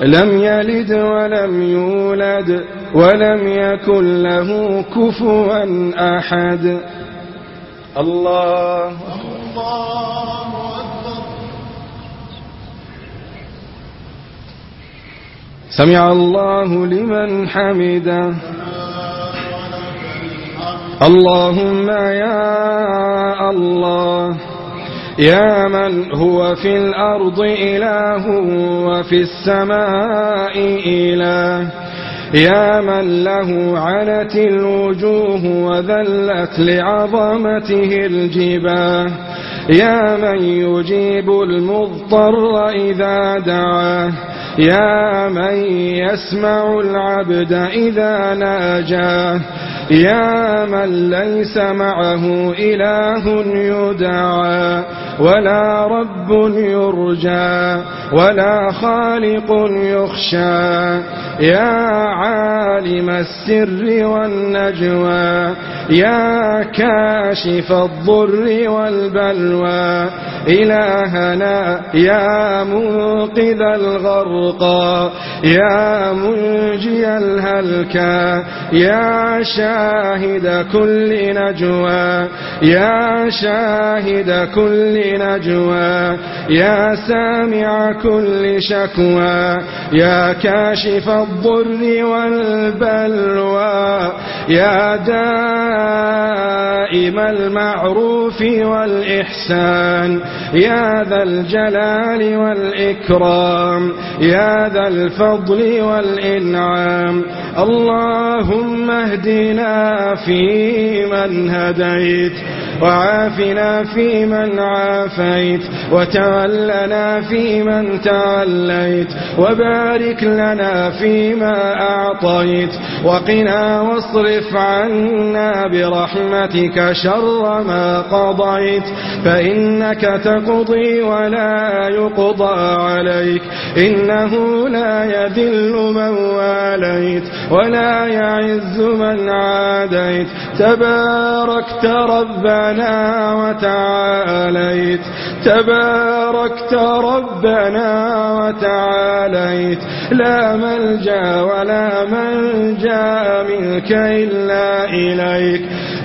لم يلد ولم يولد ولم يكن له كفوا أحد. الله الله أكبر. سمع الله لمن حمده. اللهم يا الله. يا من هو في الأرض إله وفي السماء إله. يا من له عنت الوجوه وذلت لعظمته الجباه. يا من يجيب المضطر إذا دعاه. يا من يسمع العبد إذا ناجاه. يا من ليس معه إله يدعى ولا رب يرجى ولا خالق يخشى يا عالم السر والنجوى يا كاشف الضر والبلوى إلهنا يا منقذ الغرقى يا منجي الهلكى يا شاهد كل نجوى يا شاهد كل نجوى يا سامع كل شكوى يا كاشف الضر والبلوى يا دار دائم المعروف والإحسان. يا ذا الجلال والإكرام. يا ذا الفضل والإنعام. اللهم اهدنا فيمن هديت. وعافنا فيمن عافيت وتولنا فيمن توليت وبارك لنا فيما أعطيت وقنا واصرف عنا برحمتك شر ما قضيت فإنك تقضي ولا يقضى عليك إنه لا يذل من واليت ولا يعز من عاديت. تباركت ربنا ربنا وتعاليت. تباركت ربنا وتعاليت. لا ملجأ ولا منجا منك إلا إليك.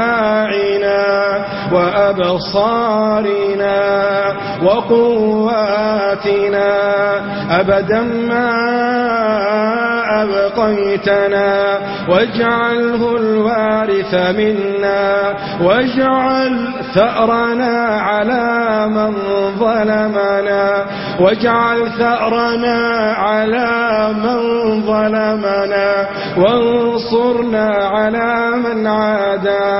سماعنا وأبصارنا وقواتنا. أبدا ما أبقيتنا. واجعله الوارث منا. واجعل ثأرنا على من ظلمنا. واجعل ثأرنا على من ظلمنا. وانصرنا على من عادانا.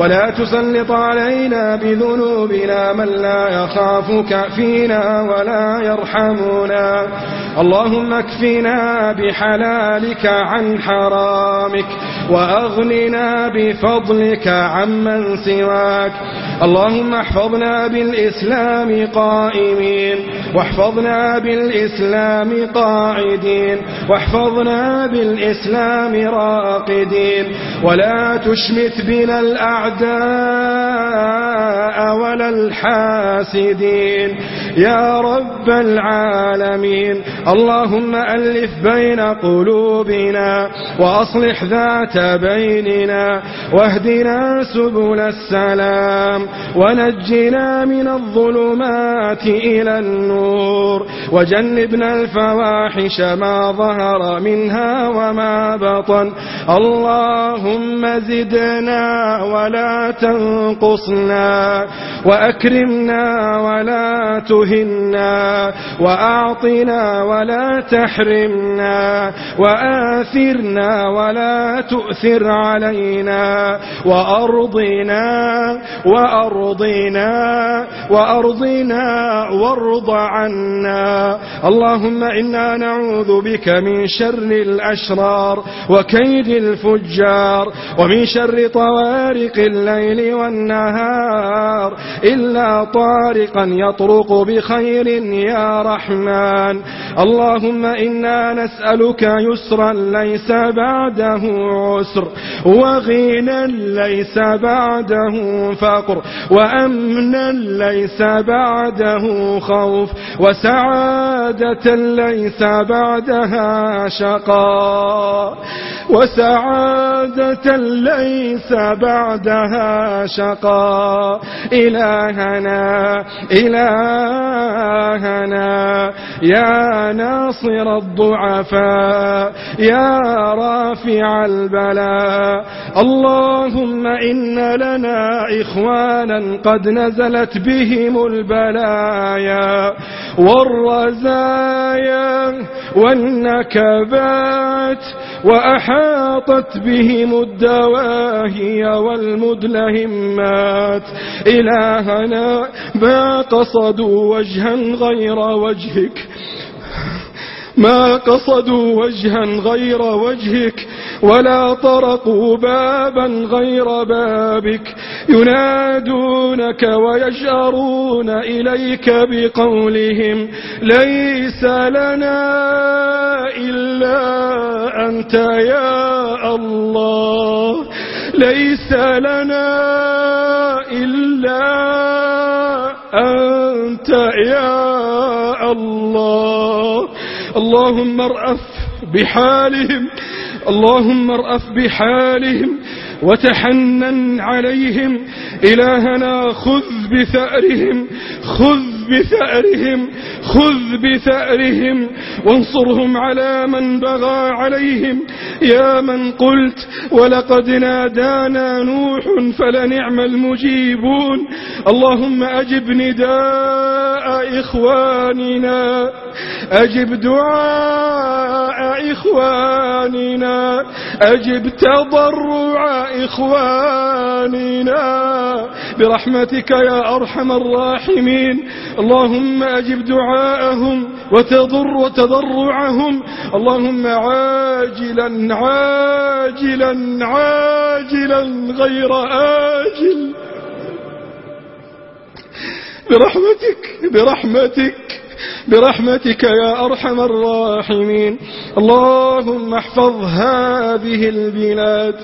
ولا تسلط علينا بذنوبنا من لا يخافك فينا ولا يرحمنا. اللهم اكفنا بحلالك عن حرامك وأغننا بفضلك عمن سواك. اللهم احفظنا بالإسلام قائمين واحفظنا بالإسلام قاعدين واحفظنا بالإسلام راقدين. ولا تشمت بنا الأعداء ولا الحاسدين. يا رب العالمين. اللهم ألف بين قلوبنا وأصلح ذات بيننا واهدنا سبل السلام ونجنا من الظلمات إلى النور وجنبنا الفواحش ما ظهر منها وما بطن. اللهم زدنا ولا تنقصنا وأكرمنا ولا تنقصنا وجوهنا وأعطنا ولا تحرمنا وآثرنا ولا تؤثر علينا وأرضنا وأرضنا وأرضنا وارض عنا اللهم إنا نعوذ بك من شر الأشرار وكيد الفجار ومن شر طوارق الليل والنهار إلا طارقا يطرق بخير يا رحمن. اللهم إنا نسألك يسرا ليس بعده عسر وغنى ليس بعده فقر وأمنا ليس بعده خوف وسعادة ليس بعدها شقاء. وسعادة ليس بعدها شقا. إلهنا إلهنا يا ناصر الضعفاء يا رافع البلاء. اللهم إن لنا إخوانا قد نزلت بهم البلايا والرزايا والنكبات وأحاطت بهم الدواهي والمدلهمات. إلهنا ما قصدوا وجها غير وجهك. ما قصدوا وجها غير وجهك. ولا طرقوا بابا غير بابك ينادونك ويشعرون إليك بقولهم ليس لنا إلا أنت يا الله ليس لنا إلا أنت يا الله اللهم ارأف بحالهم اللهم ارأف بحالهم وتحنن عليهم. إلهنا خذ بثأرهم خذ بثأرهم خذ بثأرهم. وانصرهم على من بغى عليهم. يا من قلت ولقد نادانا نوح فلنعم المجيبون. اللهم أجب نداءهم إخواننا. أجب دعاء إخواننا. أجب تضرع إخواننا. برحمتك يا أرحم الراحمين. اللهم أجب دعاءهم وتضر وتضرعهم اللهم عاجلا عاجلا عاجلا غير آجل. برحمتك برحمتك برحمتك يا أرحم الراحمين. اللهم احفظ هذه البلاد.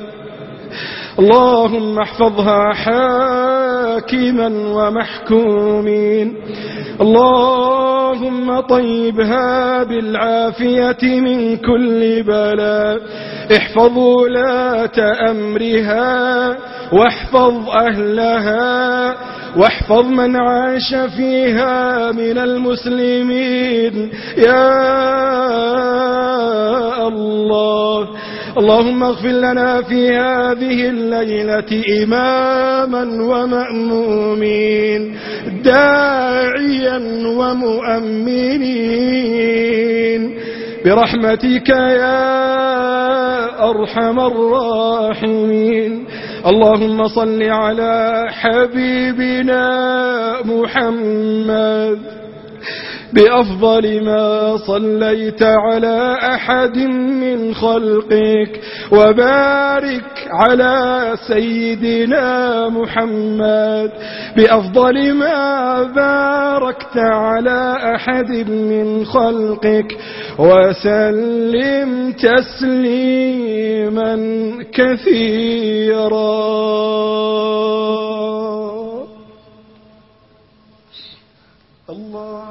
اللهم احفظها حاكما ومحكومين. اللهم طيبها بالعافية من كل بلاء. احفظ ولاة أمرها واحفظ أهلها. واحفظ من عاش فيها من المسلمين. يا الله. اللهم اغفر لنا في هذه الليلة إماما ومأمومين داعيا ومؤمنين. برحمتك يا أرحم الراحمين. اللهم صل على حبيبنا محمد. بأفضل ما صليت على أحد من خلقك وبارك على سيدنا محمد بأفضل ما باركت على أحد من خلقك وسلم تسليما كثيرا. الله